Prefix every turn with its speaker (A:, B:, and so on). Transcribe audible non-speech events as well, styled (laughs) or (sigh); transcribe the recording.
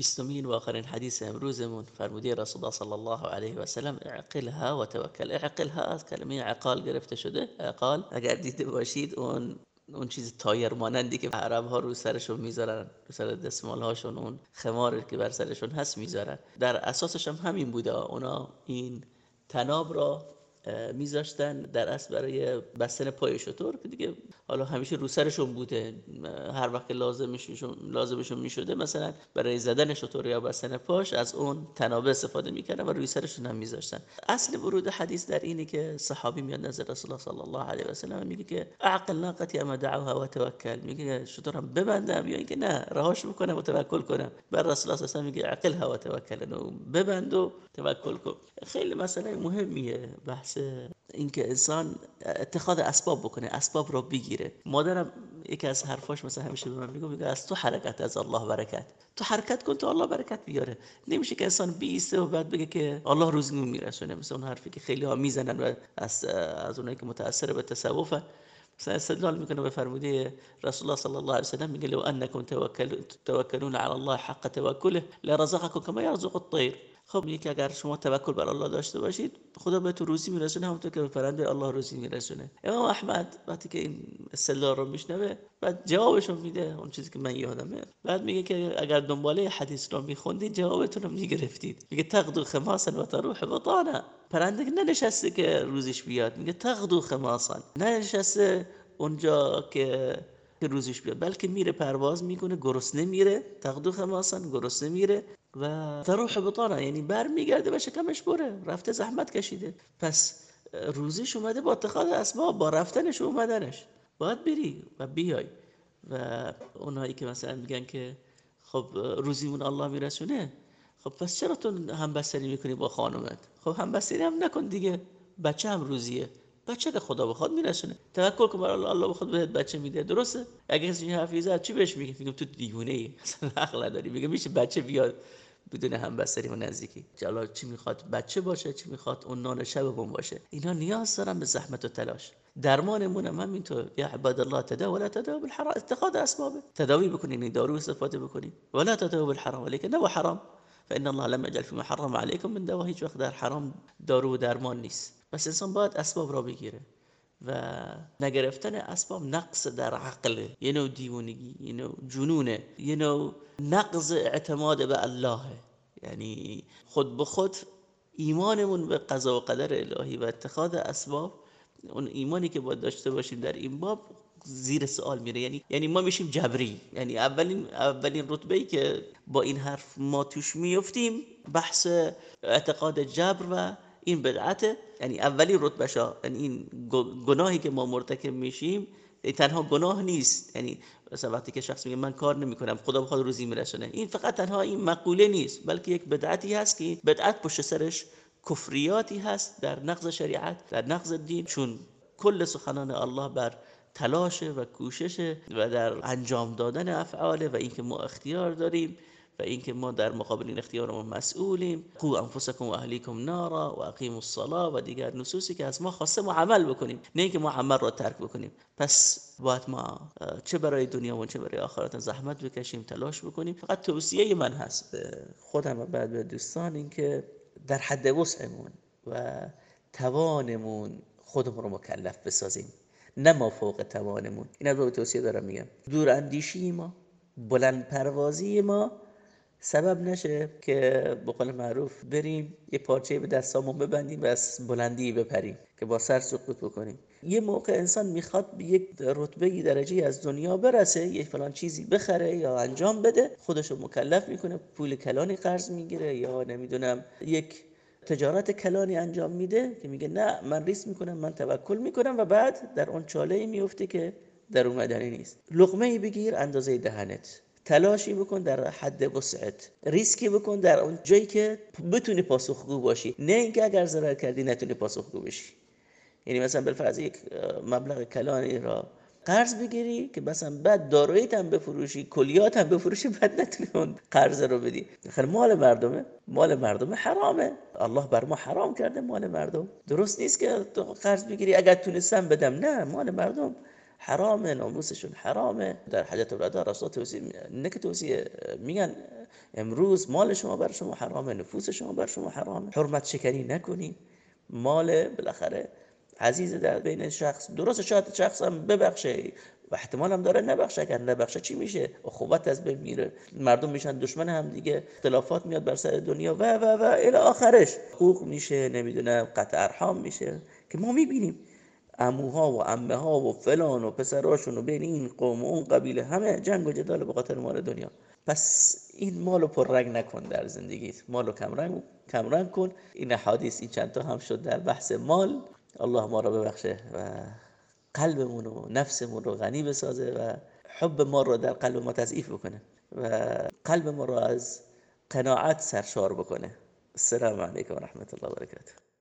A: بیستمین و آخرین حدیث امروزمون فرمودی رسول الله صلی الله علیه و سلم اعقلها و توکل. اعقلها از کلمه عقال گرفته شده. عقال اگر دیده باشید اون اون چیز تایر مانندی که عرب ها رو سرشون می‌ذارن رو سر دستمال هاشون اون خمار که بر سرشون هست می‌ذارن. در اساسش هم همین بوده. اونا این تناب را میذاشتن در اصل برای بستن پای شطور که دیگه حالا همیشه رو سرشون بوده. هر وقت لازمشون لازمشون می‌شده مثلا برای زدن شطور یا بستن پاش از اون تنابه استفاده می‌کردن و روی سرشون هم میذاشتن. اصل ورود حدیث در اینه که صحابی میاد نظر رسول الله صلی الله علیه و سلم میگه که عقل ناقتی اما دعوها و توکل میگه شطورم ببندم یا اینکه نه رهاش بکنم و توکل کنم. بر رسول الله صلی میگه عقلها و توکل ببند و توکل کن. خیلی مسئله مهمیه بحث اینکه انسان اتخاذ اسباب بکنه اسباب رو بگیره. مادرم یکی از حرفاش مثلا همیشه به من میگه میگه از تو حرکت از الله برکت. تو حرکت کن تو الله برکت بیاره. نمیشه که انسان بیسته و بعد بگه که الله روزی میرسونه مثل اون حرفی که خیلی ها می‌زنن و از از اونایی که متاثر به تصوف مثلا استدلال می‌کنه به فرموده رسول الله صلی الله علیه و سلم میگه لو انکم توکلون علی الله حق توکله لرزقکم کما یرزق الطیر. خب میگه که اگر شما توکل بر الله داشته باشید خدا به تو روزی میرسونه همونطور که به پرنده الله روزی میرسونه. امام احمد وقتی که این استدلال رو میشنوه بعد جوابشون میده اون چیزی که من یادمه بعد میگه که اگر دنباله حدیث رو میخوندید جوابتون رو می‌گرفتید. میگه تغدو خماسا و تروح بطانا. پرنده ننشسته که روزش بیاد میگه تغدو خماسا ننشسته اونجا که که روزش بیاد بلکه میره پرواز می‌کنه گرسنه میره. تغدو خماسن گرسنه میره. و تروح بطانه. یعنی بر میگرده و شکمش بره. رفته زحمت کشیده. پس روزیش اومده با اتخاذ اسباب با رفتنش و اومدنش. باید بری و بیای. و اونایی که مثلا میگن که خب روزیمون الله میرسونه خب پس چرا تو همبستری می‌کنی با خانومت؟ خب همبستری هم نکن دیگه. بچه هم روزیه. بچه که خدا بخواد میرسونه. توکل کن بر الله. الله بخواد بهت بچه میده. درسته؟ اگه کسی این حرفی چی بهش میگه میگم تو دیوونه ای (laughs) اصلا عقل نداری. میگه میشه بچه بیاد. بدون همبستری و نزدیکی. جلال چی می‌خواد؟ بچه باشه چی می‌خواد؟ اون نان شبمون باشه. اینا نیاز دارن به زحمت و تلاش. درمانمون هم همینطور. یا عباد الله تداوی ولا تداوی بالحرام. اتخاذ اسباب. تداوی بکنین دارو استفاده بکنین ولا تداوی بالحرام. ولیکن نه حرام. فان الله لم يجعل فيما حرم عليكم من دواء. هیچ وقت در حرام دارو درمان نیست. پس انسان باید اسباب را بگیره. و نگرفتن اسباب نقص در عقل یه نوع دیوونگی یه نوع جنونه یه نوع نقض اعتماد به الله. یعنی خود به خود ایمانمون به قضا و قدر الهی و اتخاذ اسباب اون ایمانی که باید داشته باشیم در این باب زیر سوال میره. یعنی یعنی ما میشیم جبری. یعنی اولین اولین رتبه ای که با این حرف ما توش میفتیم بحث اعتقاد جبر و این بدعته. یعنی اولی رتبه شا یعنی این گناهی که ما مرتکب میشیم تنها گناه نیست. یعنی مثلا وقتی که شخص میگه من کار نمی‌کنم خدا بخواد روزی میرسونه. این فقط تنها این مقوله نیست بلکه یک بدعتی هست که بدعت پشت سرش کفریاتی هست در نقض شریعت در نقض دین. چون کل سخنان الله بر تلاشه و کوششه و در انجام دادن افعاله و اینکه ما اختیار داریم. و اینکه ما در مقابل این اختیارمون مسئولیم. قو انفسکم و اهلیکم نارا و اقیموا الصلاه و دیگر نصوصی که از ما خواسته ما عمل بکنیم نه اینکه ما عمل را ترک بکنیم. پس باید ما چه برای دنیا و چه برای آخرت زحمت بکشیم تلاش بکنیم. فقط توصیه من هست خودم و بعد به دوستان اینکه در حد وسعمون و توانمون خودمون رو مکلف بسازیم. نه ما فوق توانمون. این رو توصیه دارم میگم. دور اندیشی ما بلند پروازی ما سبب نشه که به قول معروف بریم یه پارچه به دستامون ببندیم و از بلندی بپریم که با سر سقوط بکنیم. یه موقع انسان می‌خواد به یک رتبه درجه از دنیا برسه یک فلان چیزی بخره یا انجام بده خودشو مکلف می‌کنه پول کلانی قرض می‌گیره یا نمی‌دونم یک تجارت کلانی انجام میده که میگه نه من ریسک می‌کنم من توکل می‌کنم و بعد در اون چاله میفته که در اومدنی نیست. لقمه بگیر اندازه دهنت. تلاشی بکن در حد وسعت. ریسکی بکن در اون جایی که بتونی پاسخگو باشی. نه اینکه اگر ضرر کردی نتونی پاسخگو بشی. یعنی مثلا بالفرض یک مبلغ کلانی را قرض بگیری که مثلا بعد داراییت هم بفروشی کلیات هم بفروشی بعد نتونی اون قرض رو بدی. خیلی مال مردمه. مال مردم حرامه. الله بر ما حرام کرده مال مردم. درست نیست که تو قرض بگیری اگر تونستم بدم. نه مال مردم حرامه ناموسشون حرامه. در حجت الوداع رسول توصیه نه که میگن امروز مال شما بر شما حرامه نفوس شما بر شما حرامه. حرمت شکنی نکنین. مال بالاخره عزیز در بین شخص درست شاید شخص هم ببخشه. و احتمال هم داره نبخشه. اگر نبخشه چی میشه؟ اخوت از بین میره. مردم میشن دشمن هم دیگه. اختلافات میاد بر سر دنیا. و و و الی آخرش. حقوق میشه نمی‌دونم قطع ارحام میشه. که ما می‌بینیم. اموها و امه ها و فلان و پسراشون و بین این قوم و اون قبیله همه جنگ و جدال به خاطر مال دنیا. پس این مالو پررنگ نکن در زندگیت. مالو کمرنگ کمرنگ کن. این حدیث این چند تا هم شد در بحث مال. الله ما را ببخشه و قلبمون و نفسمون رو غنی بسازه و حب ما رو در قلب ما تضعیف بکنه و قلب ما رو از قناعت سرشار بکنه. السلام علیکم و رحمت الله و برکاته.